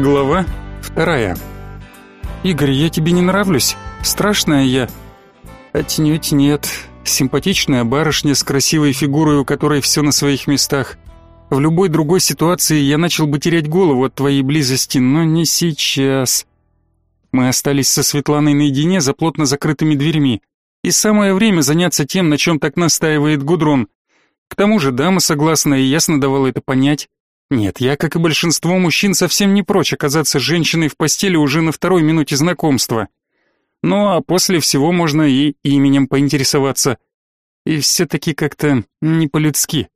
Глава вторая. «Игорь, я тебе не нравлюсь? Страшная я?» «Отнюдь нет. Симпатичная барышня с красивой фигурой, у которой все на своих местах. В любой другой ситуации я начал бы терять голову от твоей близости, но не сейчас». Мы остались со Светланой наедине за плотно закрытыми дверьми. И самое время заняться тем, на чем так настаивает Гудрон. К тому же дама согласна и ясно давала это понять. Нет, я, как и большинство мужчин, совсем не прочь оказаться женщиной в постели уже на второй минуте знакомства. Ну а после всего можно и именем поинтересоваться. И все-таки как-то не по-людски.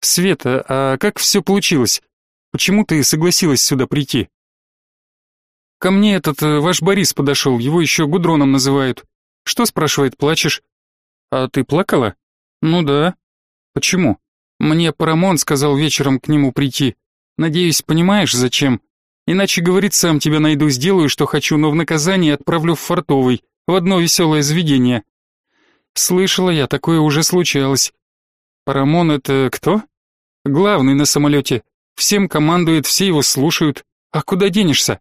Света, а как все получилось? Почему ты согласилась сюда прийти? Ко мне этот э, ваш Борис подошел, его еще Гудроном называют. Что, спрашивает, плачешь? А ты плакала? Ну да. Почему? Мне Парамон сказал вечером к нему прийти. Надеюсь, понимаешь, зачем? Иначе, говорит, сам тебя найду, сделаю, что хочу, но в наказание отправлю в Фартовый, в одно веселое заведение. Слышала я, такое уже случалось. Парамон это кто? Главный на самолете. Всем командует, все его слушают. А куда денешься?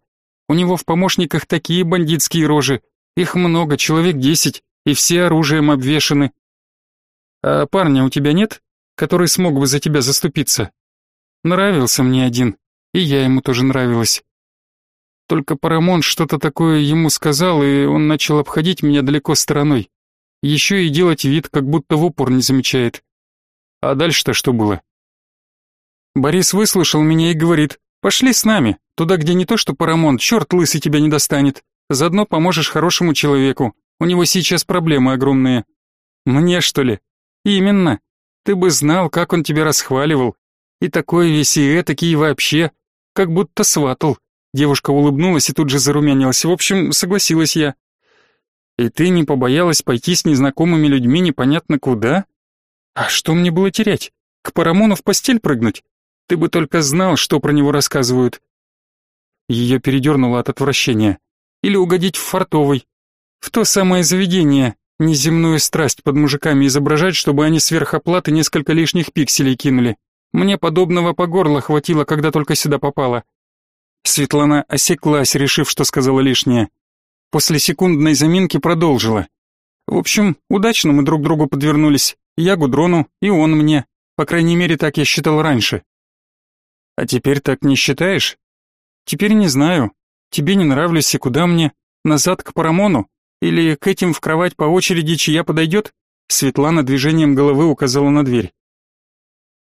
У него в помощниках такие бандитские рожи. Их много, человек десять, и все оружием обвешаны. А парня у тебя нет? Который смог бы за тебя заступиться. Нравился мне один, и я ему тоже нравилась. Только Парамон что-то такое ему сказал, и он начал обходить меня далеко стороной. Еще и делать вид, как будто в упор не замечает. А дальше-то что было? Борис выслушал меня и говорит, пошли с нами, туда, где не то что Парамон, черт лысый тебя не достанет. Заодно поможешь хорошему человеку, у него сейчас проблемы огромные. Мне, что ли? Именно. Ты бы знал, как он тебя расхваливал. И такой весь и этакий вообще, как будто сватал. Девушка улыбнулась и тут же зарумянилась. В общем, согласилась я. И ты не побоялась пойти с незнакомыми людьми непонятно куда? А что мне было терять? К Парамону в постель прыгнуть? Ты бы только знал, что про него рассказывают. Ее передернуло от отвращения. Или угодить в фартовый. В то самое заведение, Неземную страсть под мужиками изображать, чтобы они сверх оплаты несколько лишних пикселей кинули. Мне подобного по горло хватило, когда только сюда попала. Светлана осеклась, решив, что сказала лишнее. После секундной заминки продолжила. В общем, удачно мы друг другу подвернулись. Я Гудрону, и он мне. По крайней мере, так я считал раньше. А теперь так не считаешь? Теперь не знаю. Тебе не нравлюсь и куда мне? Назад к Парамону? Или к этим в кровать по очереди чья подойдет? Светлана движением головы указала на дверь.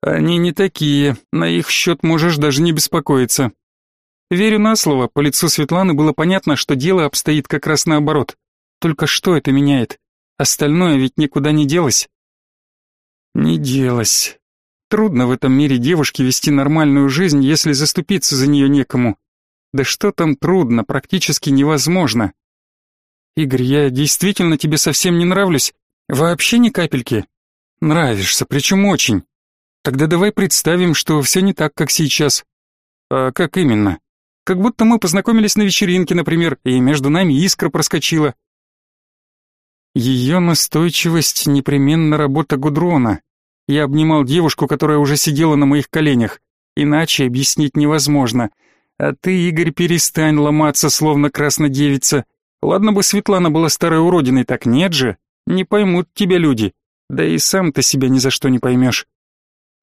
Они не такие, на их счет можешь даже не беспокоиться. Верю на слово, по лицу Светланы было понятно, что дело обстоит как раз наоборот. Только что это меняет? Остальное ведь никуда не делось. Не делось. Трудно в этом мире девушке вести нормальную жизнь, если заступиться за нее некому. Да что там трудно, практически невозможно. Игорь, я действительно тебе совсем не нравлюсь? Вообще ни капельки? Нравишься, причем очень. Тогда давай представим, что все не так, как сейчас. А как именно? Как будто мы познакомились на вечеринке, например, и между нами искра проскочила. Ее настойчивость — непременно работа Гудрона. Я обнимал девушку, которая уже сидела на моих коленях. Иначе объяснить невозможно. А ты, Игорь, перестань ломаться, словно краснодевица. Ладно бы Светлана была старой уродиной, так нет же. Не поймут тебя люди. Да и сам ты себя ни за что не поймешь.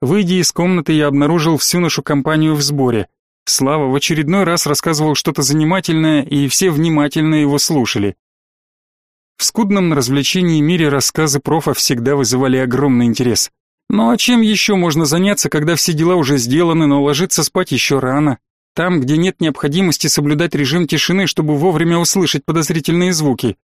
Выйдя из комнаты, я обнаружил всю нашу компанию в сборе. Слава в очередной раз рассказывал что-то занимательное, и все внимательно его слушали. В скудном развлечении мире рассказы профа всегда вызывали огромный интерес. Ну а чем еще можно заняться, когда все дела уже сделаны, но ложиться спать еще рано? Там, где нет необходимости соблюдать режим тишины, чтобы вовремя услышать подозрительные звуки.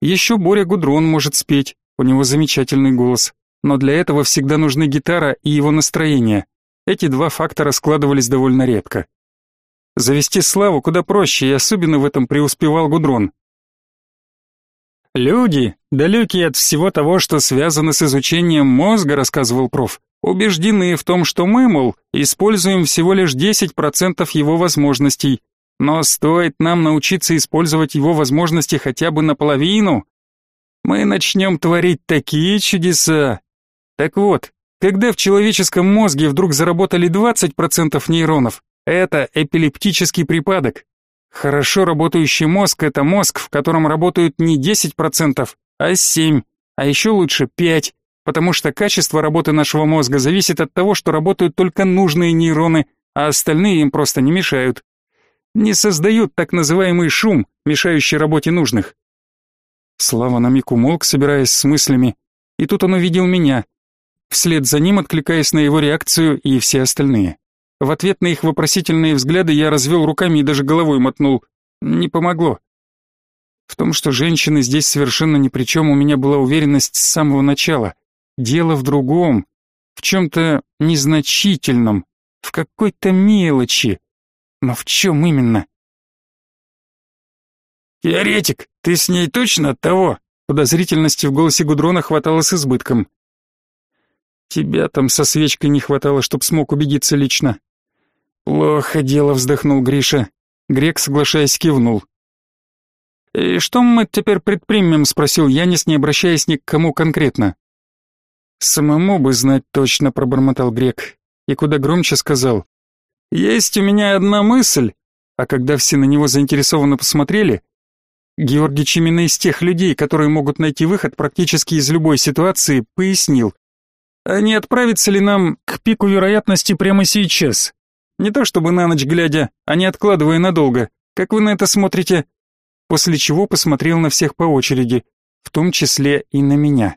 Еще Боря Гудрон может спеть, у него замечательный голос. Но для этого всегда нужны гитара и его настроение. Эти два фактора складывались довольно редко. Завести славу куда проще, и особенно в этом преуспевал Гудрон. Люди, далекие от всего того, что связано с изучением мозга, рассказывал проф, убеждены в том, что мы, мол, используем всего лишь 10% его возможностей, но стоит нам научиться использовать его возможности хотя бы наполовину, мы начнем творить такие чудеса. Так вот, когда в человеческом мозге вдруг заработали 20% нейронов, Это эпилептический припадок. Хорошо работающий мозг – это мозг, в котором работают не 10%, а 7%, а еще лучше 5%, потому что качество работы нашего мозга зависит от того, что работают только нужные нейроны, а остальные им просто не мешают. Не создают так называемый шум, мешающий работе нужных. Слава на миг умолк, собираясь с мыслями, и тут он увидел меня. Вслед за ним откликаясь на его реакцию и все остальные. В ответ на их вопросительные взгляды я развел руками и даже головой мотнул. Не помогло. В том, что женщины здесь совершенно ни при чем, у меня была уверенность с самого начала. Дело в другом, в чем-то незначительном, в какой-то мелочи. Но в чем именно? «Теоретик, ты с ней точно от того?» Подозрительности в голосе Гудрона хватало с избытком. «Тебя там со свечкой не хватало, чтоб смог убедиться лично. «Плохо дело», — вздохнул Гриша. Грек, соглашаясь, кивнул. «И что мы теперь предпримем?» — спросил Янис, не обращаясь ни к кому конкретно. «Самому бы знать точно», — пробормотал Грек. И куда громче сказал. «Есть у меня одна мысль». А когда все на него заинтересованно посмотрели, Георгич именно из тех людей, которые могут найти выход практически из любой ситуации, пояснил. «А не отправиться ли нам к пику вероятности прямо сейчас? Не то чтобы на ночь глядя, а не откладывая надолго. Как вы на это смотрите? После чего посмотрел на всех по очереди, в том числе и на меня.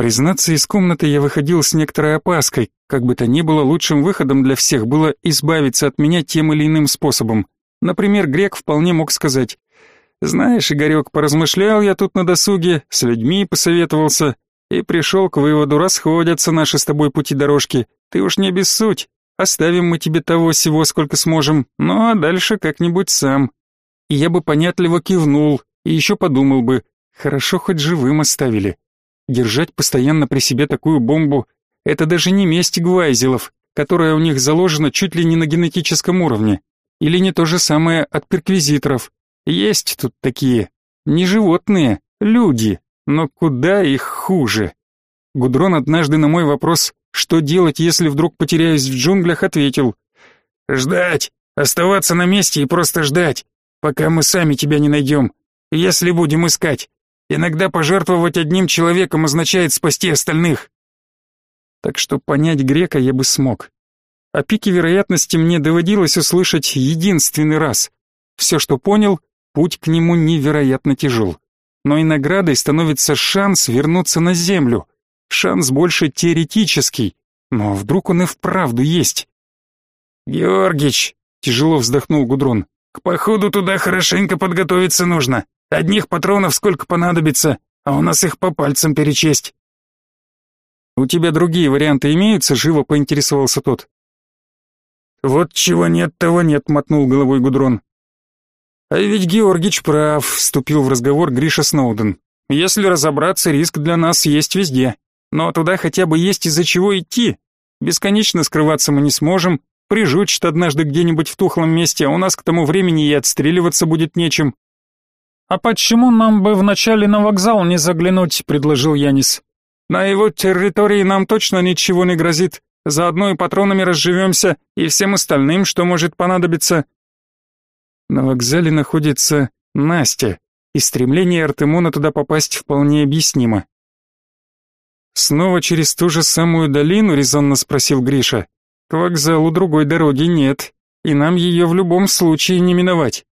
Признаться, из комнаты я выходил с некоторой опаской, как бы то ни было, лучшим выходом для всех было избавиться от меня тем или иным способом. Например, Грек вполне мог сказать, «Знаешь, Игорек, поразмышлял я тут на досуге, с людьми посоветовался, и пришел к выводу, расходятся наши с тобой пути дорожки, ты уж не обессудь, Оставим мы тебе того всего, сколько сможем, ну а дальше как-нибудь сам. И я бы понятливо кивнул, и еще подумал бы, хорошо хоть живым оставили. Держать постоянно при себе такую бомбу — это даже не месть гвайзелов, которая у них заложена чуть ли не на генетическом уровне. Или не то же самое от перквизиторов. Есть тут такие. Не животные, люди, но куда их хуже. Гудрон однажды на мой вопрос что делать, если вдруг потеряюсь в джунглях, ответил. «Ждать! Оставаться на месте и просто ждать, пока мы сами тебя не найдем, если будем искать. Иногда пожертвовать одним человеком означает спасти остальных». Так что понять грека я бы смог. О пике вероятности мне доводилось услышать единственный раз. Все, что понял, путь к нему невероятно тяжел. Но и наградой становится шанс вернуться на землю. Шанс больше теоретический, но вдруг он и вправду есть. Георгич, тяжело вздохнул Гудрон. К походу туда хорошенько подготовиться нужно. Одних патронов сколько понадобится, а у нас их по пальцам перечесть. У тебя другие варианты имеются, живо поинтересовался тот. Вот чего нет, того нет, мотнул головой Гудрон. А ведь Георгич прав, вступил в разговор Гриша Сноуден. Если разобраться, риск для нас есть везде. Но туда хотя бы есть из-за чего идти. Бесконечно скрываться мы не сможем, прижучат однажды где-нибудь в тухлом месте, а у нас к тому времени и отстреливаться будет нечем. «А почему нам бы вначале на вокзал не заглянуть?» — предложил Янис. «На его территории нам точно ничего не грозит. Заодно и патронами разживемся, и всем остальным, что может понадобиться». На вокзале находится Настя, и стремление Артемона туда попасть вполне объяснимо. «Снова через ту же самую долину?» — резонно спросил Гриша. «К вокзалу другой дороги нет, и нам ее в любом случае не миновать».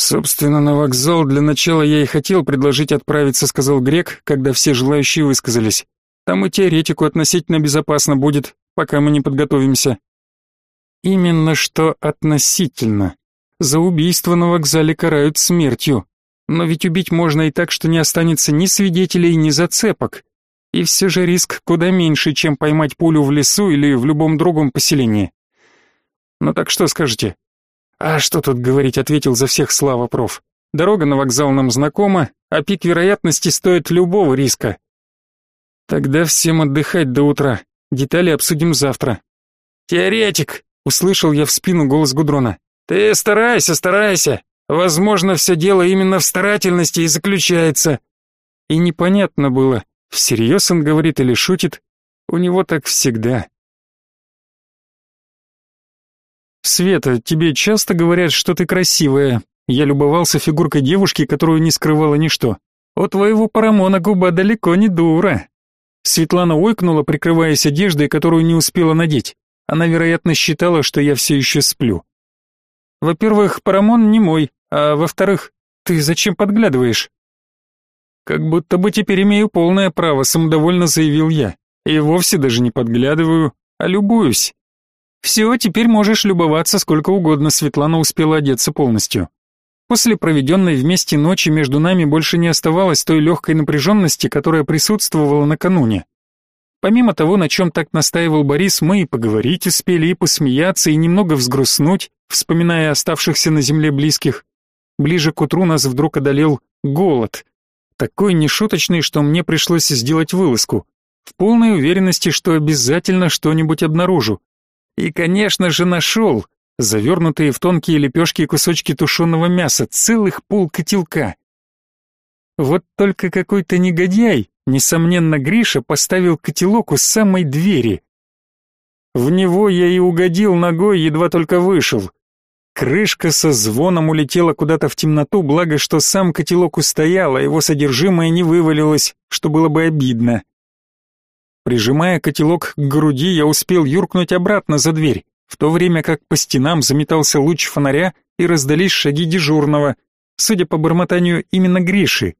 «Собственно, на вокзал для начала я и хотел предложить отправиться», — сказал Грек, когда все желающие высказались. «Там и теоретику относительно безопасно будет, пока мы не подготовимся». «Именно что относительно. За убийство на вокзале карают смертью. Но ведь убить можно и так, что не останется ни свидетелей, ни зацепок. И все же риск куда меньше, чем поймать пулю в лесу или в любом другом поселении. Ну так что скажете? А что тут говорить, ответил за всех Слава проф. Дорога на вокзал нам знакома, а пик вероятности стоит любого риска. Тогда всем отдыхать до утра. Детали обсудим завтра. Теоретик, услышал я в спину голос Гудрона. Ты старайся, старайся. Возможно, все дело именно в старательности и заключается. И непонятно было, всерьез он говорит или шутит. У него так всегда. Света, тебе часто говорят, что ты красивая. Я любовался фигуркой девушки, которую не скрывала ничто. У твоего парамона губа далеко не дура. Светлана ойкнула, прикрываясь одеждой, которую не успела надеть. Она, вероятно, считала, что я все еще сплю. Во-первых, парамон не мой, а во-вторых, ты зачем подглядываешь? Как будто бы теперь имею полное право, самодовольно заявил я. И вовсе даже не подглядываю, а любуюсь. Все, теперь можешь любоваться сколько угодно, Светлана успела одеться полностью. После проведенной вместе ночи между нами больше не оставалось той легкой напряженности, которая присутствовала накануне. Помимо того, на чем так настаивал Борис, мы и поговорить успели, и посмеяться, и немного взгрустнуть, вспоминая оставшихся на земле близких. Ближе к утру нас вдруг одолел голод. Такой нешуточный, что мне пришлось сделать вылазку. В полной уверенности, что обязательно что-нибудь обнаружу. И, конечно же, нашел. Завернутые в тонкие лепешки кусочки тушеного мяса, целых полкотелка. Вот только какой-то негодяй, несомненно Гриша, поставил котелок у самой двери. В него я и угодил ногой, едва только вышел. Крышка со звоном улетела куда-то в темноту, благо что сам котелок устоял, а его содержимое не вывалилось, что было бы обидно. Прижимая котелок к груди, я успел юркнуть обратно за дверь, в то время как по стенам заметался луч фонаря и раздались шаги дежурного, судя по бормотанию именно Гриши.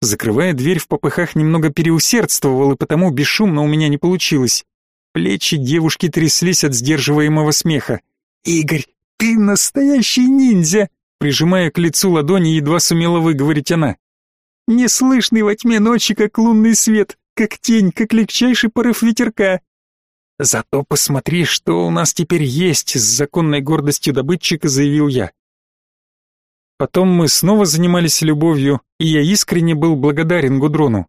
Закрывая дверь в попыхах, немного переусердствовал, и потому бесшумно у меня не получилось. Плечи девушки тряслись от сдерживаемого смеха. «Игорь, ты настоящий ниндзя!» Прижимая к лицу ладони, едва сумела выговорить она. «Неслышный во тьме ночи, как лунный свет, как тень, как легчайший порыв ветерка. Зато посмотри, что у нас теперь есть, с законной гордостью добытчика заявил я. Потом мы снова занимались любовью, и я искренне был благодарен Гудрону.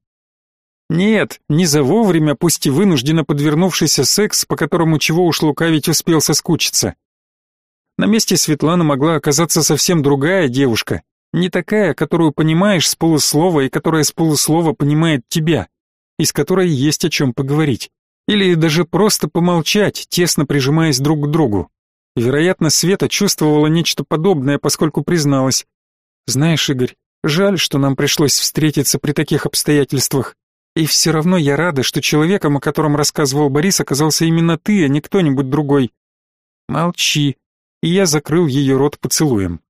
Нет, не за вовремя, пусть и вынужденно подвернувшийся секс, по которому чего уж лукавить успел соскучиться. На месте Светланы могла оказаться совсем другая девушка, не такая, которую понимаешь с полуслова и которая с полуслова понимает тебя и с которой есть о чем поговорить. Или даже просто помолчать, тесно прижимаясь друг к другу. Вероятно, Света чувствовала нечто подобное, поскольку призналась. «Знаешь, Игорь, жаль, что нам пришлось встретиться при таких обстоятельствах. И все равно я рада, что человеком, о котором рассказывал Борис, оказался именно ты, а не кто-нибудь другой. Молчи». И я закрыл ее рот поцелуем.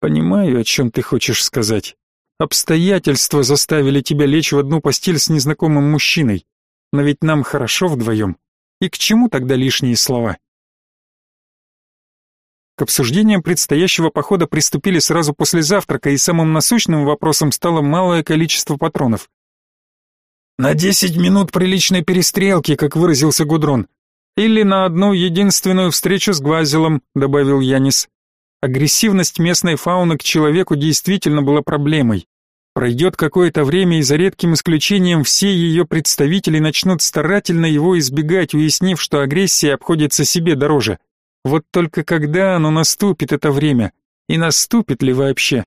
«Понимаю, о чем ты хочешь сказать. Обстоятельства заставили тебя лечь в одну постель с незнакомым мужчиной. Но ведь нам хорошо вдвоем. И к чему тогда лишние слова? К обсуждениям предстоящего похода приступили сразу после завтрака, и самым насущным вопросом стало малое количество патронов. «На десять минут приличной перестрелки», как выразился Гудрон. «Или на одну единственную встречу с Гвазелом», добавил Янис. Агрессивность местной фауны к человеку действительно была проблемой. Пройдет какое-то время, и за редким исключением все ее представители начнут старательно его избегать, уяснив, что агрессия обходится себе дороже. Вот только когда оно наступит, это время? И наступит ли вообще?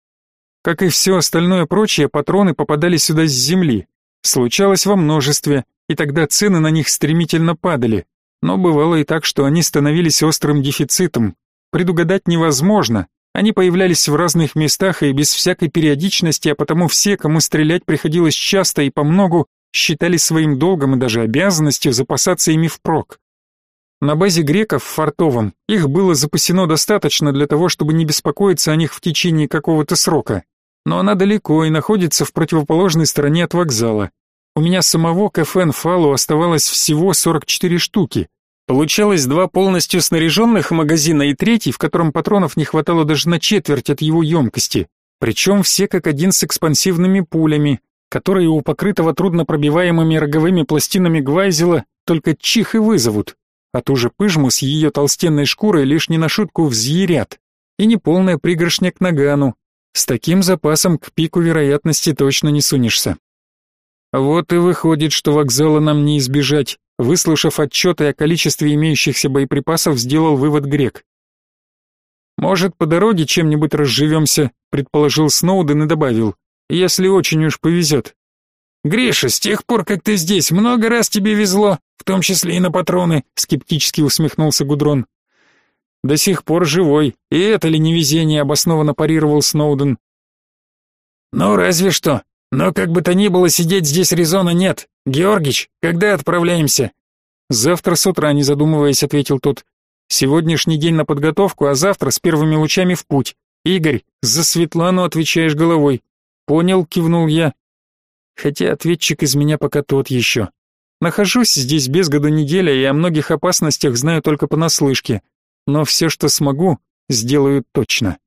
Как и все остальное прочее, патроны попадали сюда с земли. Случалось во множестве, и тогда цены на них стремительно падали. Но бывало и так, что они становились острым дефицитом, предугадать невозможно. Они появлялись в разных местах и без всякой периодичности, а потому все, кому стрелять приходилось часто и помногу, считали своим долгом и даже обязанностью запасаться ими впрок. На базе греков в Фартовом их было запасено достаточно для того, чтобы не беспокоиться о них в течение какого-то срока. Но она далеко и находится в противоположной стороне от вокзала. У меня самого к ФН Фалу оставалось всего 44 штуки, Получалось два полностью снаряженных магазина и третий, в котором патронов не хватало даже на четверть от его емкости. Причем все как один с экспансивными пулями, которые у покрытого труднопробиваемыми роговыми пластинами Гвайзела только чих и вызовут. А ту же пыжму с ее толстенной шкурой лишь не на шутку взъярят. И неполная пригоршня к нагану. С таким запасом к пику вероятности точно не сунешься. Вот и выходит, что вокзала нам не избежать. Выслушав отчеты о количестве имеющихся боеприпасов, сделал вывод Грек. «Может, по дороге чем-нибудь разживемся», — предположил Сноуден и добавил, «если очень уж повезет». «Гриша, с тех пор, как ты здесь, много раз тебе везло, в том числе и на патроны», — скептически усмехнулся Гудрон. До сих пор живой. И это ли невезение обоснованно парировал Сноуден. Ну, разве что. Но как бы то ни было, сидеть здесь резона нет. Георгич, когда отправляемся? Завтра с утра, не задумываясь, ответил тот. Сегодняшний день на подготовку, а завтра с первыми лучами в путь. Игорь, за Светлану отвечаешь головой. Понял, кивнул я. Хотя ответчик из меня пока тот еще. Нахожусь здесь без года неделя и о многих опасностях знаю только понаслышке. Но все, что смогу, сделаю точно.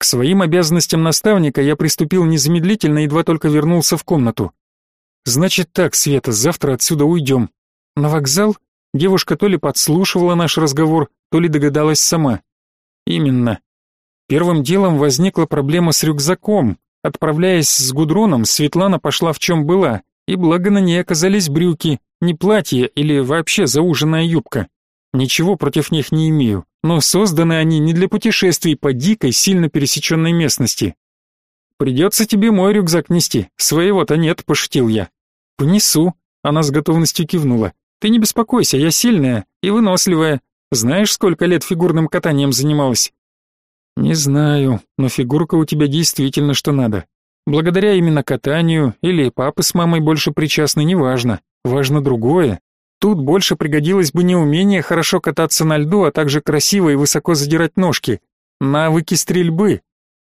К своим обязанностям наставника я приступил незамедлительно, едва только вернулся в комнату. Значит так, Света, завтра отсюда уйдем. На вокзал? Девушка то ли подслушивала наш разговор, то ли догадалась сама. Именно. Первым делом возникла проблема с рюкзаком. Отправляясь с Гудроном, Светлана пошла в чем была, и благо на ней оказались брюки, не платье или вообще зауженная юбка. Ничего против них не имею, но созданы они не для путешествий по дикой, сильно пересеченной местности. Придется тебе мой рюкзак нести, своего-то нет, пошутил я. Понесу, она с готовностью кивнула. Ты не беспокойся, я сильная и выносливая. Знаешь, сколько лет фигурным катанием занималась? Не знаю, но фигурка у тебя действительно что надо. Благодаря именно катанию или папы с мамой больше причастны, неважно. Важно другое. Тут больше пригодилось бы не умение хорошо кататься на льду, а также красиво и высоко задирать ножки. Навыки стрельбы.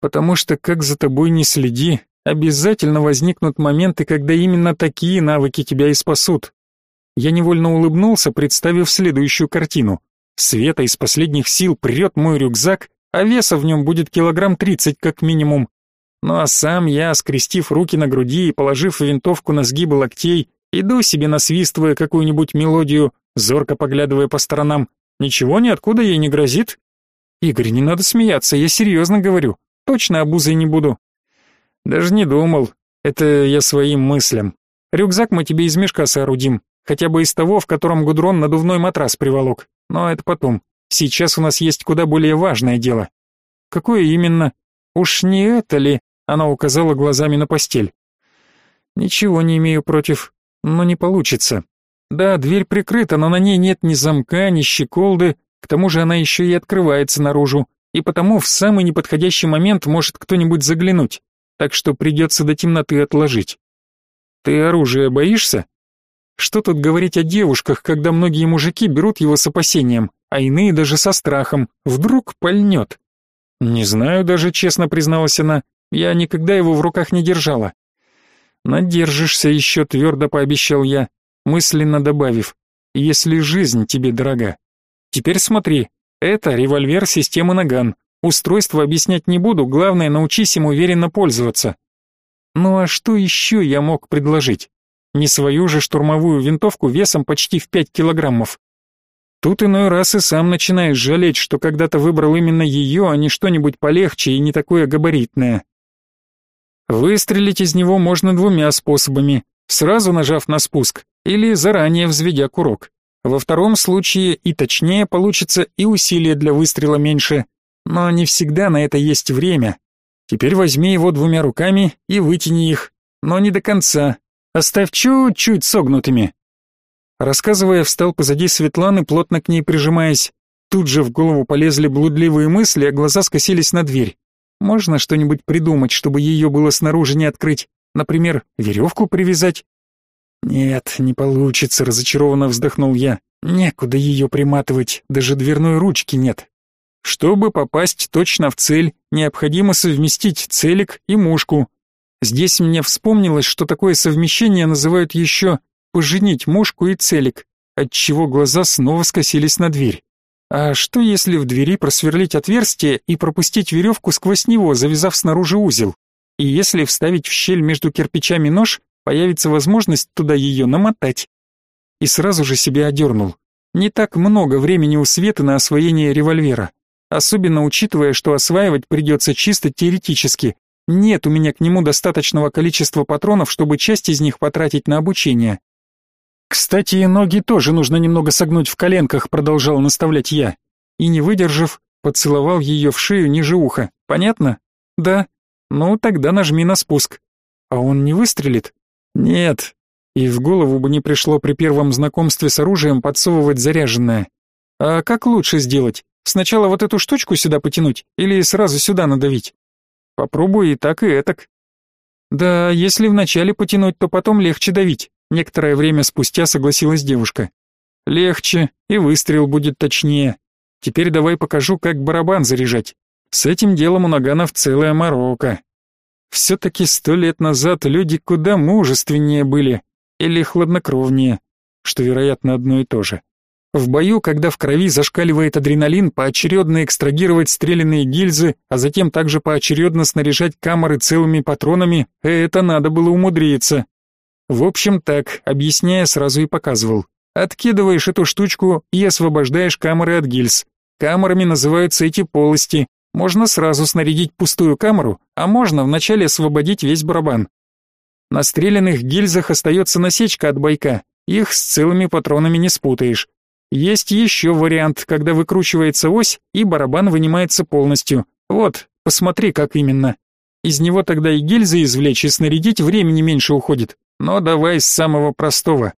Потому что, как за тобой не следи, обязательно возникнут моменты, когда именно такие навыки тебя и спасут. Я невольно улыбнулся, представив следующую картину. Света из последних сил прет мой рюкзак, а веса в нем будет килограмм тридцать как минимум. Ну а сам я, скрестив руки на груди и положив винтовку на сгибы локтей, иду себе насвистывая какую-нибудь мелодию, зорко поглядывая по сторонам. Ничего ниоткуда ей не грозит. Игорь, не надо смеяться, я серьезно говорю. Точно обузой не буду. Даже не думал. Это я своим мыслям. Рюкзак мы тебе из мешка соорудим, хотя бы из того, в котором Гудрон надувной матрас приволок. Но это потом. Сейчас у нас есть куда более важное дело. Какое именно? Уж не это ли? Она указала глазами на постель. Ничего не имею против, но не получится. Да, дверь прикрыта, но на ней нет ни замка, ни щеколды, к тому же она еще и открывается наружу, и потому в самый неподходящий момент может кто-нибудь заглянуть, так что придется до темноты отложить. Ты оружие боишься? Что тут говорить о девушках, когда многие мужики берут его с опасением, а иные даже со страхом, вдруг пальнет? Не знаю даже, честно призналась она, я никогда его в руках не держала. Надержишься еще, твердо пообещал я, мысленно добавив, если жизнь тебе дорога. Теперь смотри, это револьвер системы Наган. Устройство объяснять не буду, главное научись им уверенно пользоваться. Ну а что еще я мог предложить? Не свою же штурмовую винтовку весом почти в 5 килограммов. Тут иной раз и сам начинаешь жалеть, что когда-то выбрал именно ее, а не что-нибудь полегче и не такое габаритное. Выстрелить из него можно двумя способами, сразу нажав на спуск или заранее взведя курок. Во втором случае и точнее получится, и усилия для выстрела меньше, но не всегда на это есть время. Теперь возьми его двумя руками и вытяни их, но не до конца, Оставь чуть-чуть согнутыми. Рассказывая, встал позади Светланы, плотно к ней прижимаясь. Тут же в голову полезли блудливые мысли, а глаза скосились на дверь. Можно что-нибудь придумать, чтобы ее было снаружи не открыть? Например, веревку привязать? Нет, не получится, разочарованно вздохнул я. Некуда ее приматывать, даже дверной ручки нет. Чтобы попасть точно в цель, необходимо совместить целик и мушку, Здесь мне вспомнилось, что такое совмещение называют еще «поженить мушку и целик», отчего глаза снова скосились на дверь. А что если в двери просверлить отверстие и пропустить веревку сквозь него, завязав снаружи узел? И если вставить в щель между кирпичами нож, появится возможность туда ее намотать. И сразу же себя одернул. Не так много времени у Светы на освоение револьвера. Особенно учитывая, что осваивать придется чисто теоретически, нет у меня к нему достаточного количества патронов, чтобы часть из них потратить на обучение. Кстати, и ноги тоже нужно немного согнуть в коленках, продолжал наставлять я. И не выдержав, поцеловал ее в шею ниже уха. Понятно? Да. Ну, тогда нажми на спуск. А он не выстрелит? Нет. И в голову бы не пришло при первом знакомстве с оружием подсовывать заряженное. А как лучше сделать? Сначала вот эту штучку сюда потянуть или сразу сюда надавить? Попробуй и так, и этак. Да, если вначале потянуть, то потом легче давить. Некоторое время спустя согласилась девушка. Легче, и выстрел будет точнее. Теперь давай покажу, как барабан заряжать. С этим делом у наганов целая морока. Все-таки сто лет назад люди куда мужественнее были, или хладнокровнее, что, вероятно, одно и то же. В бою, когда в крови зашкаливает адреналин, поочередно экстрагировать стрелянные гильзы, а затем также поочередно снаряжать камеры целыми патронами, это надо было умудриться. В общем так, объясняя, сразу и показывал. Откидываешь эту штучку и освобождаешь камеры от гильз. Камерами называются эти полости. Можно сразу снарядить пустую камеру, а можно вначале освободить весь барабан. На стрелянных гильзах остается насечка от бойка. Их с целыми патронами не спутаешь. Есть еще вариант, когда выкручивается ось и барабан вынимается полностью. Вот, посмотри, как именно. Из него тогда и гильзы извлечь, и снарядить времени меньше уходит. Но давай с самого простого.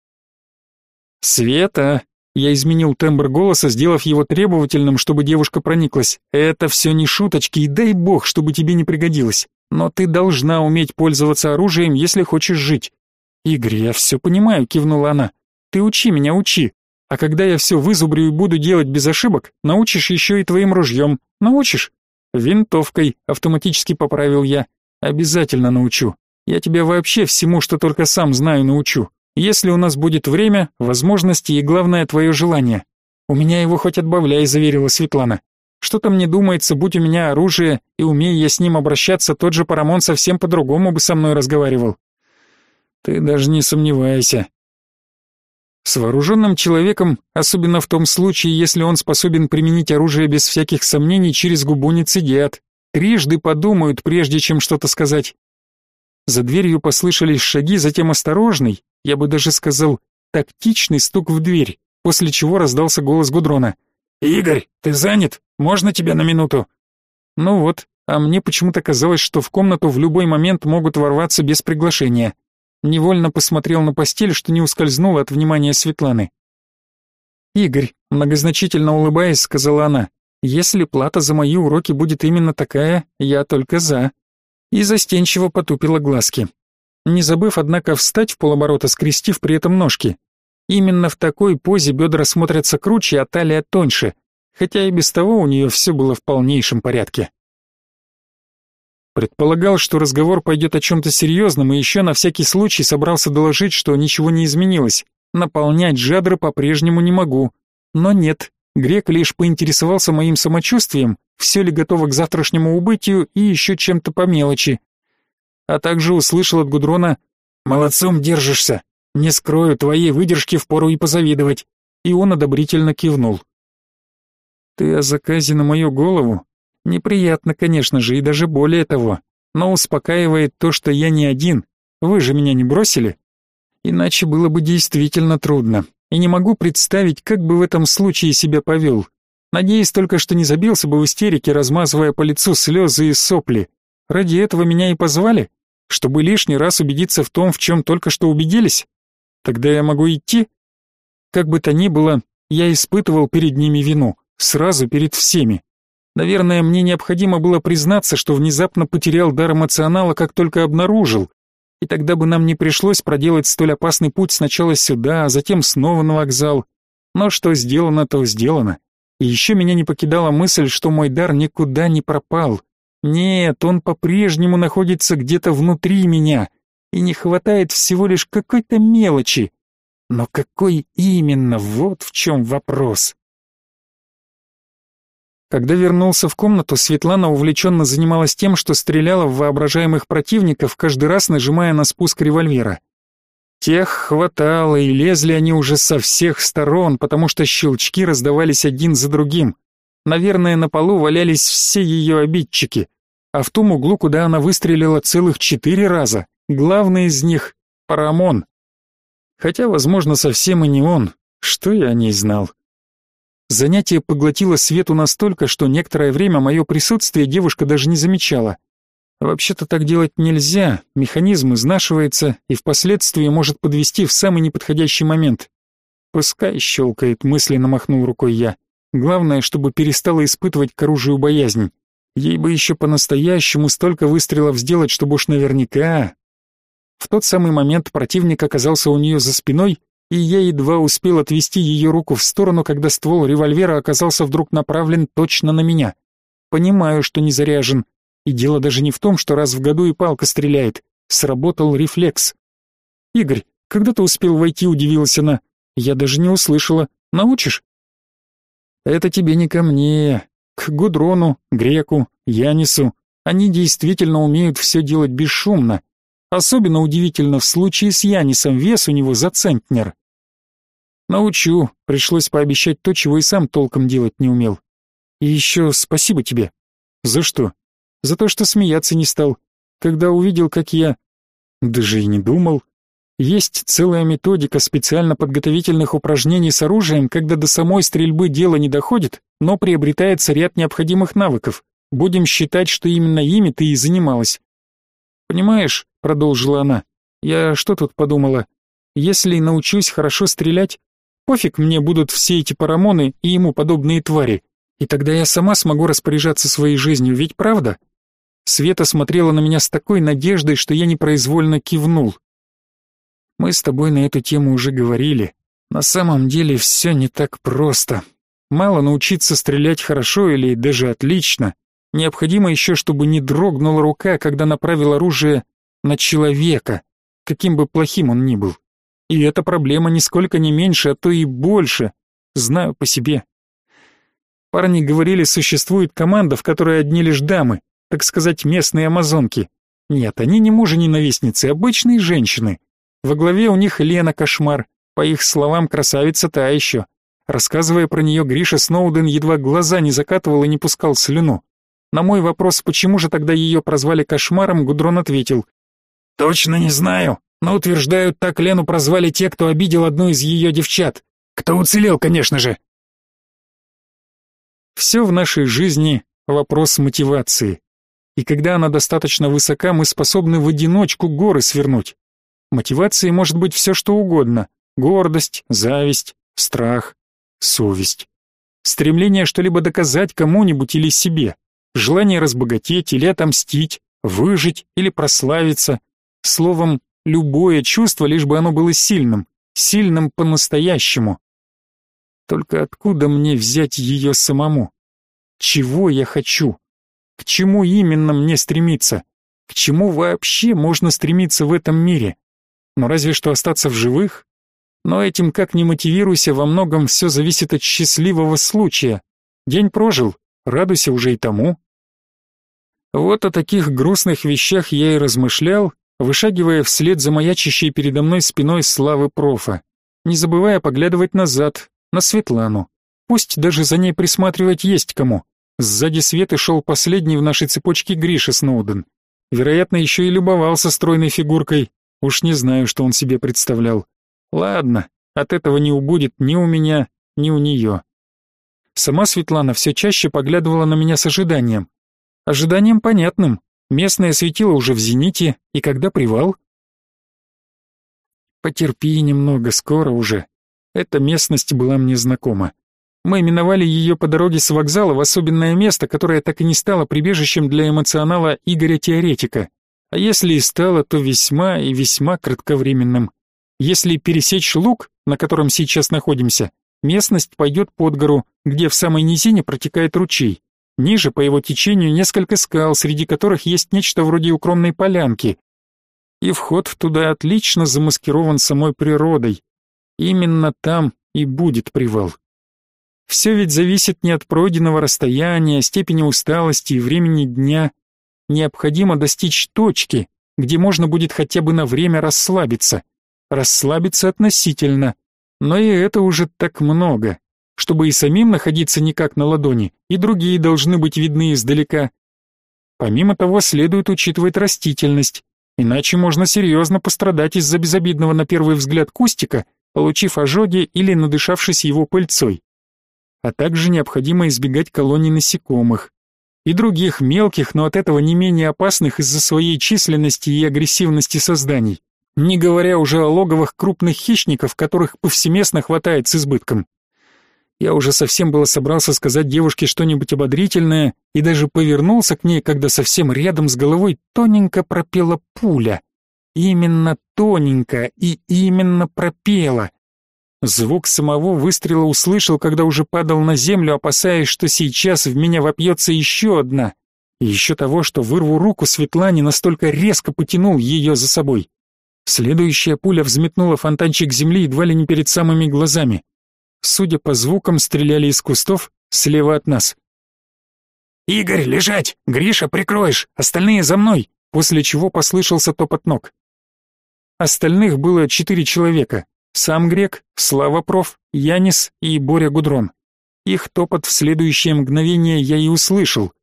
Света, я изменил тембр голоса, сделав его требовательным, чтобы девушка прониклась. Это все не шуточки, и дай бог, чтобы тебе не пригодилось. Но ты должна уметь пользоваться оружием, если хочешь жить. Игорь, я все понимаю, кивнула она. Ты учи меня, учи. А когда я все вызубрю и буду делать без ошибок, научишь еще и твоим ружьем. Научишь? Винтовкой, автоматически поправил я. Обязательно научу. Я тебя вообще всему, что только сам знаю, научу. Если у нас будет время, возможности и, главное, твое желание. У меня его хоть отбавляй, заверила Светлана. Что-то мне думается, будь у меня оружие, и умея я с ним обращаться, тот же Парамон совсем по-другому бы со мной разговаривал. Ты даже не сомневайся, с вооруженным человеком, особенно в том случае, если он способен применить оружие без всяких сомнений, через губу не цедят. Трижды подумают, прежде чем что-то сказать. За дверью послышались шаги, затем осторожный, я бы даже сказал, тактичный стук в дверь, после чего раздался голос Гудрона. «Игорь, ты занят? Можно тебя на минуту?» Ну вот, а мне почему-то казалось, что в комнату в любой момент могут ворваться без приглашения. Невольно посмотрел на постель, что не ускользнуло от внимания Светланы. «Игорь», многозначительно улыбаясь, сказала она, «если плата за мои уроки будет именно такая, я только за». И застенчиво потупила глазки. Не забыв, однако, встать в полоборота, скрестив при этом ножки. Именно в такой позе бедра смотрятся круче, а талия тоньше, хотя и без того у нее все было в полнейшем порядке. Предполагал, что разговор пойдет о чем-то серьезном, и еще на всякий случай собрался доложить, что ничего не изменилось. Наполнять жадры по-прежнему не могу. Но нет, Грек лишь поинтересовался моим самочувствием, все ли готово к завтрашнему убытию и еще чем-то по мелочи. А также услышал от Гудрона «Молодцом держишься, не скрою, твоей выдержки впору и позавидовать». И он одобрительно кивнул. «Ты о заказе на мою голову?» Неприятно, конечно же, и даже более того. Но успокаивает то, что я не один. Вы же меня не бросили? Иначе было бы действительно трудно. И не могу представить, как бы в этом случае себя повел. Надеюсь только, что не забился бы в истерике, размазывая по лицу слезы и сопли. Ради этого меня и позвали? Чтобы лишний раз убедиться в том, в чем только что убедились? Тогда я могу идти? Как бы то ни было, я испытывал перед ними вину, сразу перед всеми. Наверное, мне необходимо было признаться, что внезапно потерял дар эмоционала, как только обнаружил. И тогда бы нам не пришлось проделать столь опасный путь сначала сюда, а затем снова на вокзал. Но что сделано, то сделано. И еще меня не покидала мысль, что мой дар никуда не пропал. Нет, он по-прежнему находится где-то внутри меня, и не хватает всего лишь какой-то мелочи. Но какой именно, вот в чем вопрос. Когда вернулся в комнату, Светлана увлеченно занималась тем, что стреляла в воображаемых противников, каждый раз нажимая на спуск револьвера. Тех хватало, и лезли они уже со всех сторон, потому что щелчки раздавались один за другим. Наверное, на полу валялись все ее обидчики, а в том углу, куда она выстрелила целых четыре раза, главный из них — Парамон. Хотя, возможно, совсем и не он, что я о ней знал. Занятие поглотило Свету настолько, что некоторое время мое присутствие девушка даже не замечала. Вообще-то так делать нельзя, механизм изнашивается и впоследствии может подвести в самый неподходящий момент. Пускай щелкает, мысленно махнул рукой я. Главное, чтобы перестала испытывать к оружию боязнь. Ей бы еще по-настоящему столько выстрелов сделать, чтобы уж наверняка... В тот самый момент противник оказался у нее за спиной, и я едва успел отвести ее руку в сторону, когда ствол револьвера оказался вдруг направлен точно на меня. Понимаю, что не заряжен, и дело даже не в том, что раз в году и палка стреляет. Сработал рефлекс. «Игорь, когда ты успел войти?» — удивилась она. «Я даже не услышала. Научишь?» «Это тебе не ко мне. К Гудрону, Греку, Янису. Они действительно умеют все делать бесшумно. Особенно удивительно в случае с Янисом, вес у него за центнер. Научу, пришлось пообещать то, чего и сам толком делать не умел. И еще спасибо тебе. За что? За то, что смеяться не стал. Когда увидел, как я... Даже и не думал. Есть целая методика специально подготовительных упражнений с оружием, когда до самой стрельбы дело не доходит, но приобретается ряд необходимых навыков. Будем считать, что именно ими ты и занималась. Понимаешь, продолжила она. Я что тут подумала? Если научусь хорошо стрелять, пофиг мне будут все эти парамоны и ему подобные твари. И тогда я сама смогу распоряжаться своей жизнью, ведь правда? Света смотрела на меня с такой надеждой, что я непроизвольно кивнул. Мы с тобой на эту тему уже говорили. На самом деле все не так просто. Мало научиться стрелять хорошо или даже отлично. Необходимо еще, чтобы не дрогнула рука, когда направил оружие на человека, каким бы плохим он ни был. И эта проблема нисколько не меньше, а то и больше. Знаю по себе. Парни говорили, существует команда, в которой одни лишь дамы, так сказать, местные амазонки. Нет, они не мужи-ненавистницы, обычные женщины. Во главе у них Лена Кошмар, по их словам, красавица та еще. Рассказывая про нее, Гриша Сноуден едва глаза не закатывал и не пускал слюну. На мой вопрос, почему же тогда ее прозвали Кошмаром, Гудрон ответил. «Точно не знаю, но утверждают, так Лену прозвали те, кто обидел одну из ее девчат. Кто уцелел, конечно же». Все в нашей жизни — вопрос мотивации. И когда она достаточно высока, мы способны в одиночку горы свернуть. Мотивацией может быть все что угодно. Гордость, зависть, страх, совесть. Стремление что-либо доказать кому-нибудь или себе. Желание разбогатеть или отомстить, выжить или прославиться. Словом, любое чувство, лишь бы оно было сильным, сильным по-настоящему. Только откуда мне взять ее самому? Чего я хочу? К чему именно мне стремиться? К чему вообще можно стремиться в этом мире? Ну разве что остаться в живых. Но этим как ни мотивируйся, во многом все зависит от счастливого случая. День прожил, радуйся уже и тому. Вот о таких грустных вещах я и размышлял, вышагивая вслед за маячащей передо мной спиной славы профа, не забывая поглядывать назад, на Светлану. Пусть даже за ней присматривать есть кому. Сзади Светы шел последний в нашей цепочке Гриша Сноуден. Вероятно, еще и любовался стройной фигуркой, Уж не знаю, что он себе представлял. Ладно, от этого не убудет ни у меня, ни у нее. Сама Светлана все чаще поглядывала на меня с ожиданием. Ожиданием понятным. Местное светило уже в зените, и когда привал? Потерпи немного, скоро уже. Эта местность была мне знакома. Мы именовали ее по дороге с вокзала в особенное место, которое так и не стало прибежищем для эмоционала Игоря-теоретика. А если и стало, то весьма и весьма кратковременным. Если пересечь луг, на котором сейчас находимся, местность пойдет под гору, где в самой низине протекает ручей. Ниже по его течению несколько скал, среди которых есть нечто вроде укромной полянки. И вход туда отлично замаскирован самой природой. Именно там и будет привал. Все ведь зависит не от пройденного расстояния, степени усталости и времени дня, необходимо достичь точки, где можно будет хотя бы на время расслабиться. Расслабиться относительно, но и это уже так много. Чтобы и самим находиться не как на ладони, и другие должны быть видны издалека. Помимо того, следует учитывать растительность, иначе можно серьезно пострадать из-за безобидного на первый взгляд кустика, получив ожоги или надышавшись его пыльцой. А также необходимо избегать колоний насекомых и других мелких, но от этого не менее опасных из-за своей численности и агрессивности созданий, не говоря уже о логовых крупных хищников, которых повсеместно хватает с избытком. Я уже совсем было собрался сказать девушке что-нибудь ободрительное и даже повернулся к ней, когда совсем рядом с головой тоненько пропела пуля. Именно тоненько и именно пропела. Звук самого выстрела услышал, когда уже падал на землю, опасаясь, что сейчас в меня вопьется еще одна. И еще того, что вырву руку Светлане, настолько резко потянул ее за собой. Следующая пуля взметнула фонтанчик земли едва ли не перед самыми глазами. Судя по звукам, стреляли из кустов слева от нас. «Игорь, лежать! Гриша, прикроешь! Остальные за мной!» После чего послышался топот ног. Остальных было четыре человека. Сам Грек, Слава Проф, Янис и Боря Гудрон. Их топот в следующее мгновение я и услышал.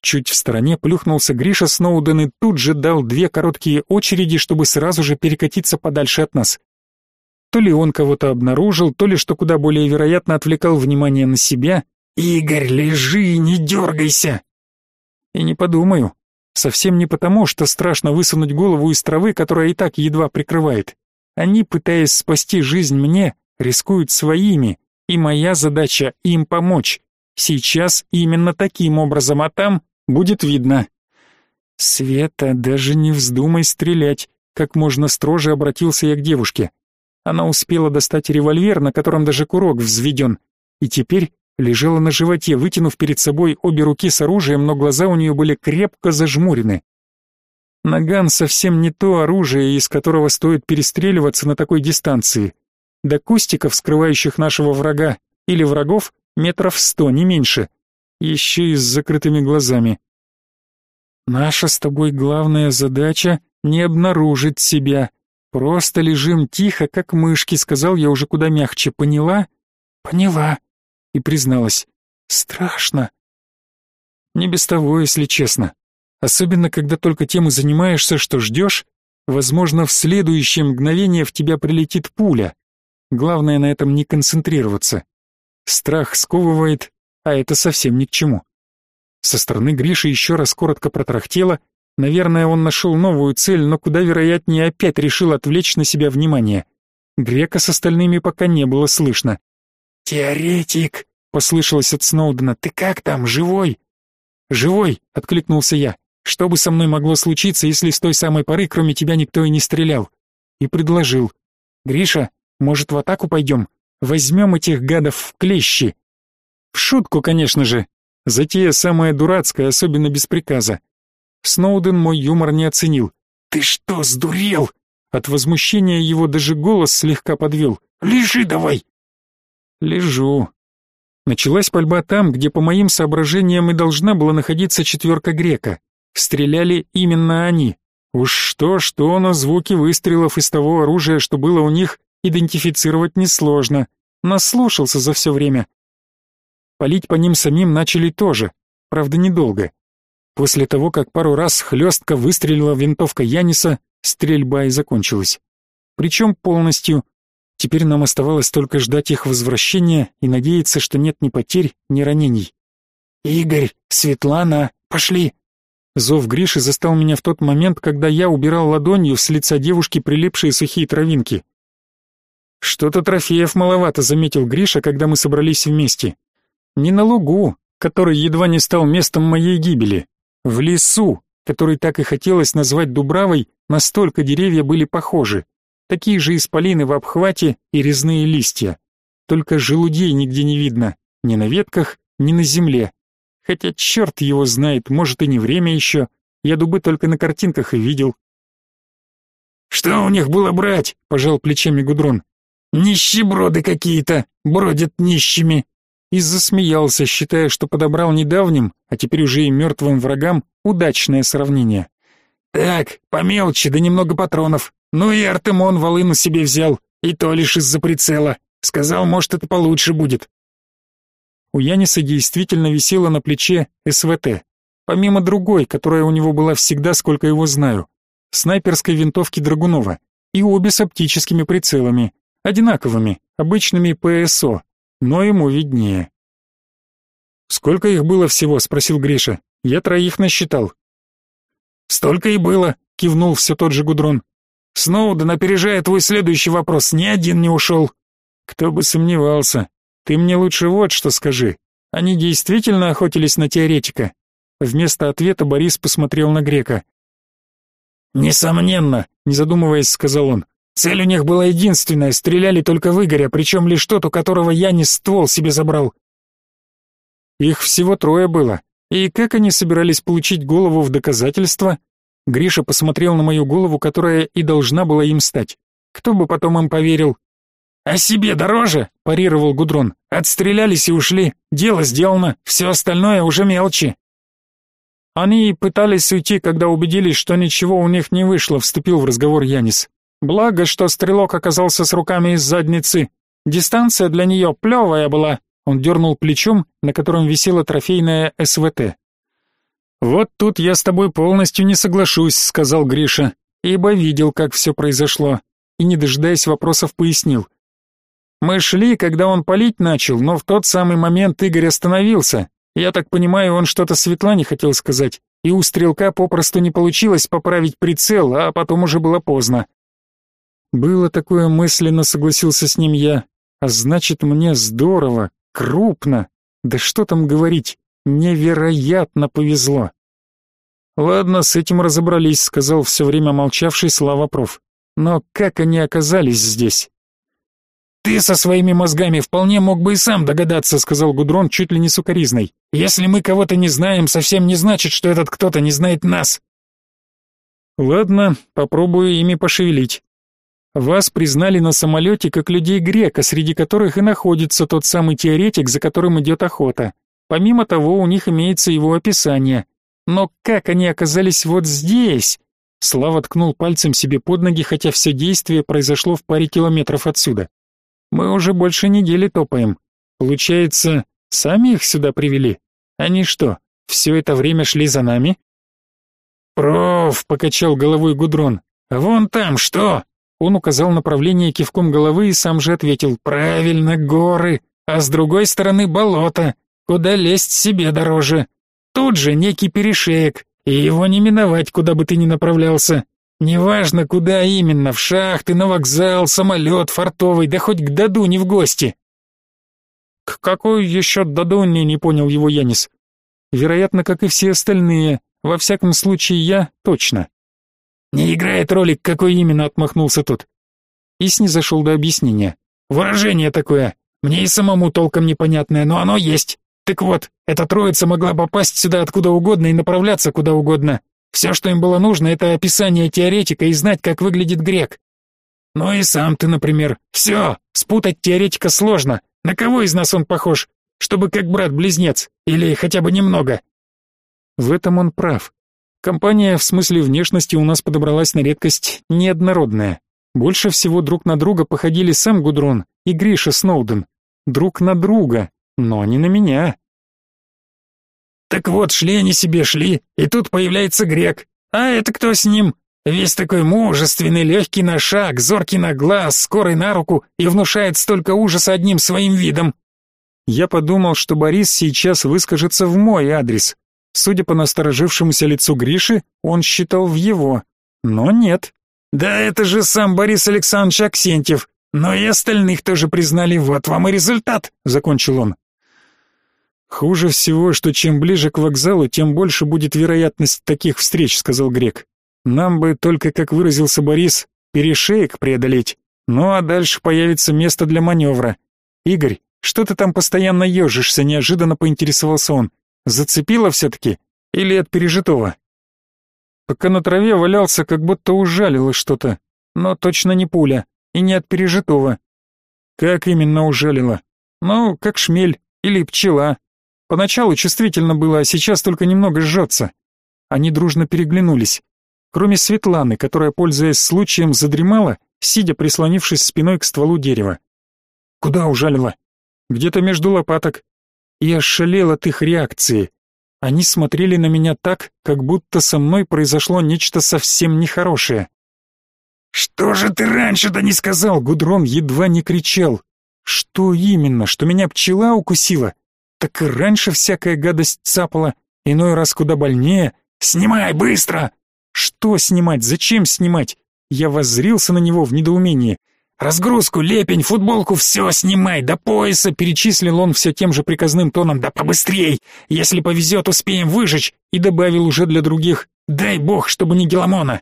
Чуть в стороне плюхнулся Гриша Сноуден и тут же дал две короткие очереди, чтобы сразу же перекатиться подальше от нас. То ли он кого-то обнаружил, то ли, что куда более вероятно, отвлекал внимание на себя. «Игорь, лежи, не дергайся!» И не подумаю. Совсем не потому, что страшно высунуть голову из травы, которая и так едва прикрывает. Они, пытаясь спасти жизнь мне, рискуют своими, и моя задача им помочь. Сейчас именно таким образом, а там будет видно. Света, даже не вздумай стрелять, как можно строже обратился я к девушке. Она успела достать револьвер, на котором даже курок взведен, и теперь лежала на животе, вытянув перед собой обе руки с оружием, но глаза у нее были крепко зажмурены. Наган совсем не то оружие, из которого стоит перестреливаться на такой дистанции. До кустиков, скрывающих нашего врага, или врагов, метров сто, не меньше. Еще и с закрытыми глазами. Наша с тобой главная задача — не обнаружить себя, Просто лежим тихо, как мышки, сказал я уже куда мягче. Поняла? Поняла. И призналась. Страшно. Не без того, если честно. Особенно, когда только тем и занимаешься, что ждешь, возможно, в следующее мгновение в тебя прилетит пуля. Главное на этом не концентрироваться. Страх сковывает, а это совсем ни к чему. Со стороны Гриши еще раз коротко протрахтело, Наверное, он нашел новую цель, но куда вероятнее опять решил отвлечь на себя внимание. Грека с остальными пока не было слышно. «Теоретик!» — послышалось от Сноудена. «Ты как там, живой?» «Живой!» — откликнулся я. «Что бы со мной могло случиться, если с той самой поры кроме тебя никто и не стрелял?» И предложил. «Гриша, может, в атаку пойдем? Возьмем этих гадов в клещи!» В шутку, конечно же. Затея самая дурацкая, особенно без приказа. Сноуден мой юмор не оценил. «Ты что, сдурел?» От возмущения его даже голос слегка подвел. «Лежи давай!» «Лежу». Началась пальба там, где, по моим соображениям, и должна была находиться четверка грека. Стреляли именно они. Уж что-что, но звуки выстрелов из того оружия, что было у них, идентифицировать несложно. Наслушался за все время. Полить по ним самим начали тоже, правда недолго. После того, как пару раз хлестко выстрелила винтовка Яниса, стрельба и закончилась. Причем полностью. Теперь нам оставалось только ждать их возвращения и надеяться, что нет ни потерь, ни ранений. «Игорь, Светлана, пошли!» Зов Гриши застал меня в тот момент, когда я убирал ладонью с лица девушки прилипшие сухие травинки. «Что-то трофеев маловато», — заметил Гриша, когда мы собрались вместе. «Не на лугу, который едва не стал местом моей гибели, в лесу, который так и хотелось назвать Дубравой, настолько деревья были похожи. Такие же исполины в обхвате и резные листья. Только желудей нигде не видно, ни на ветках, ни на земле. Хотя черт его знает, может и не время еще. Я дубы только на картинках и видел. «Что у них было брать?» — пожал плечами Гудрон. «Нищеброды какие-то, бродят нищими и засмеялся, считая, что подобрал недавним, а теперь уже и мертвым врагам, удачное сравнение. «Так, по мелочи, да немного патронов. Ну и Артемон волыну себе взял, и то лишь из-за прицела. Сказал, может, это получше будет». У Яниса действительно висела на плече СВТ, помимо другой, которая у него была всегда, сколько его знаю, снайперской винтовки Драгунова, и обе с оптическими прицелами, одинаковыми, обычными ПСО, но ему виднее. «Сколько их было всего?» — спросил Гриша. «Я троих насчитал». «Столько и было», — кивнул все тот же Гудрон. «Сноуден, опережая твой следующий вопрос, ни один не ушел». «Кто бы сомневался. Ты мне лучше вот что скажи. Они действительно охотились на теоретика? Вместо ответа Борис посмотрел на грека. Несомненно, не задумываясь, сказал он. Цель у них была единственная, стреляли только в Игоря, причем лишь тот, у которого я не ствол себе забрал. Их всего трое было. И как они собирались получить голову в доказательство? Гриша посмотрел на мою голову, которая и должна была им стать. Кто бы потом им поверил? «О себе дороже!» – парировал Гудрон. «Отстрелялись и ушли. Дело сделано. Все остальное уже мелочи». «Они пытались уйти, когда убедились, что ничего у них не вышло», – вступил в разговор Янис. «Благо, что стрелок оказался с руками из задницы. Дистанция для нее плевая была». Он дернул плечом, на котором висела трофейная СВТ. «Вот тут я с тобой полностью не соглашусь», — сказал Гриша, ибо видел, как все произошло, и, не дожидаясь вопросов, пояснил. Мы шли, когда он палить начал, но в тот самый момент Игорь остановился. Я так понимаю, он что-то Светлане хотел сказать, и у стрелка попросту не получилось поправить прицел, а потом уже было поздно. Было такое мысленно, согласился с ним я. А значит, мне здорово, крупно. Да что там говорить, невероятно повезло. Ладно, с этим разобрались, сказал все время молчавший Слава проф. Но как они оказались здесь? «Ты со своими мозгами вполне мог бы и сам догадаться», — сказал Гудрон чуть ли не сукоризной. «Если мы кого-то не знаем, совсем не значит, что этот кто-то не знает нас». «Ладно, попробую ими пошевелить. Вас признали на самолете как людей грека, среди которых и находится тот самый теоретик, за которым идет охота. Помимо того, у них имеется его описание. Но как они оказались вот здесь?» Слава ткнул пальцем себе под ноги, хотя все действие произошло в паре километров отсюда. Мы уже больше недели топаем. Получается, сами их сюда привели? Они что, все это время шли за нами? Проф, покачал головой Гудрон. Вон там что? Он указал направление кивком головы и сам же ответил: "Правильно, горы, а с другой стороны болото, куда лезть себе дороже. Тут же некий перешеек, и его не миновать, куда бы ты ни направлялся. Неважно, куда именно, в шахты, на вокзал, самолет, фартовый, да хоть к Дадуне в гости. К какой еще Дадуне, не понял его Янис. Вероятно, как и все остальные, во всяком случае я точно. Не играет роли, какой именно, отмахнулся тот. И снизошел до объяснения. Выражение такое, мне и самому толком непонятное, но оно есть. Так вот, эта троица могла попасть сюда откуда угодно и направляться куда угодно. Все, что им было нужно, это описание теоретика и знать, как выглядит грек. Ну и сам ты, например. Все, спутать теоретика сложно. На кого из нас он похож? Чтобы как брат-близнец, или хотя бы немного. В этом он прав. Компания в смысле внешности у нас подобралась на редкость неоднородная. Больше всего друг на друга походили сам Гудрон и Гриша Сноуден. Друг на друга, но не на меня. Так вот, шли они себе, шли, и тут появляется грек. А это кто с ним? Весь такой мужественный, легкий на шаг, зоркий на глаз, скорый на руку и внушает столько ужаса одним своим видом. Я подумал, что Борис сейчас выскажется в мой адрес. Судя по насторожившемуся лицу Гриши, он считал в его. Но нет. Да это же сам Борис Александрович Аксентьев. Но и остальных тоже признали, вот вам и результат, закончил он. Хуже всего, что чем ближе к вокзалу, тем больше будет вероятность таких встреч, сказал Грек. Нам бы только, как выразился Борис, перешеек преодолеть. Ну а дальше появится место для маневра. Игорь, что ты там постоянно ежишься, неожиданно поинтересовался он. Зацепило все-таки? Или от пережитого? Пока на траве валялся, как будто ужалило что-то. Но точно не пуля. И не от пережитого. Как именно ужалило? Ну, как шмель или пчела. Поначалу чувствительно было, а сейчас только немного жжется. Они дружно переглянулись. Кроме Светланы, которая, пользуясь случаем, задремала, сидя прислонившись спиной к стволу дерева. Куда ужалила? Где-то между лопаток. И ошалел от их реакции. Они смотрели на меня так, как будто со мной произошло нечто совсем нехорошее. «Что же ты раньше-то не сказал?» Гудрон едва не кричал. «Что именно? Что меня пчела укусила? Так и раньше всякая гадость цапала, иной раз куда больнее. «Снимай, быстро!» «Что снимать? Зачем снимать?» Я воззрился на него в недоумении. Разгрузку, лепень, футболку, все снимай, до пояса, перечислил он все тем же приказным тоном, да побыстрей, если повезет, успеем выжечь, и добавил уже для других, дай бог, чтобы не геламона.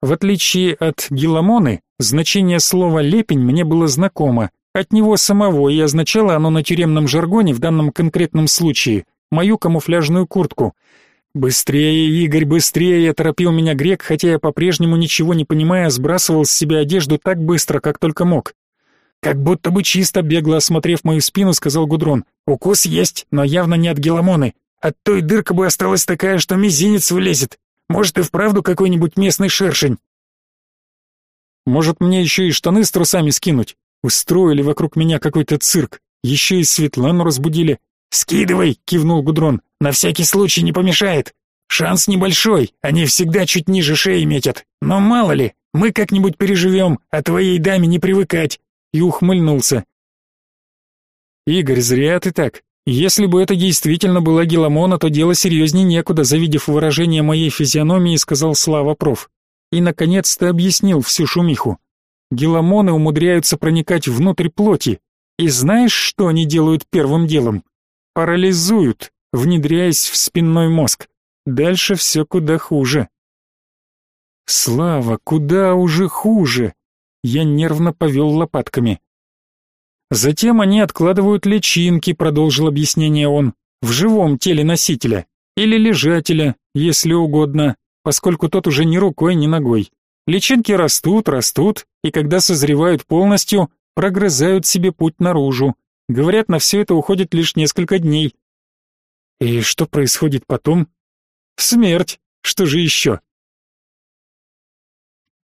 В отличие от геламоны, значение слова «лепень» мне было знакомо, от него самого, и означало оно на тюремном жаргоне в данном конкретном случае мою камуфляжную куртку. «Быстрее, Игорь, быстрее!» — торопил меня грек, хотя я по-прежнему ничего не понимая, сбрасывал с себя одежду так быстро, как только мог. «Как будто бы чисто бегло осмотрев мою спину, сказал Гудрон. Укус есть, но явно не от геламоны. От той дырка бы осталась такая, что мизинец вылезет. Может и вправду какой-нибудь местный шершень». «Может мне еще и штаны с трусами скинуть? Устроили вокруг меня какой-то цирк. Еще и Светлану разбудили. «Скидывай!» — кивнул Гудрон. «На всякий случай не помешает. Шанс небольшой, они всегда чуть ниже шеи метят. Но мало ли, мы как-нибудь переживем, а твоей даме не привыкать!» И ухмыльнулся. «Игорь, зря ты так. Если бы это действительно была Геламона, то дело серьезней некуда», завидев выражение моей физиономии, сказал Слава проф. И, наконец-то, объяснил всю шумиху. Геламоны умудряются проникать внутрь плоти. И знаешь, что они делают первым делом? Парализуют, внедряясь в спинной мозг. Дальше все куда хуже. Слава, куда уже хуже. Я нервно повел лопатками. Затем они откладывают личинки, продолжил объяснение он, в живом теле носителя или лежателя, если угодно, поскольку тот уже ни рукой, ни ногой. Личинки растут, растут, и когда созревают полностью, прогрызают себе путь наружу. Говорят, на все это уходит лишь несколько дней. И что происходит потом? Смерть. Что же еще?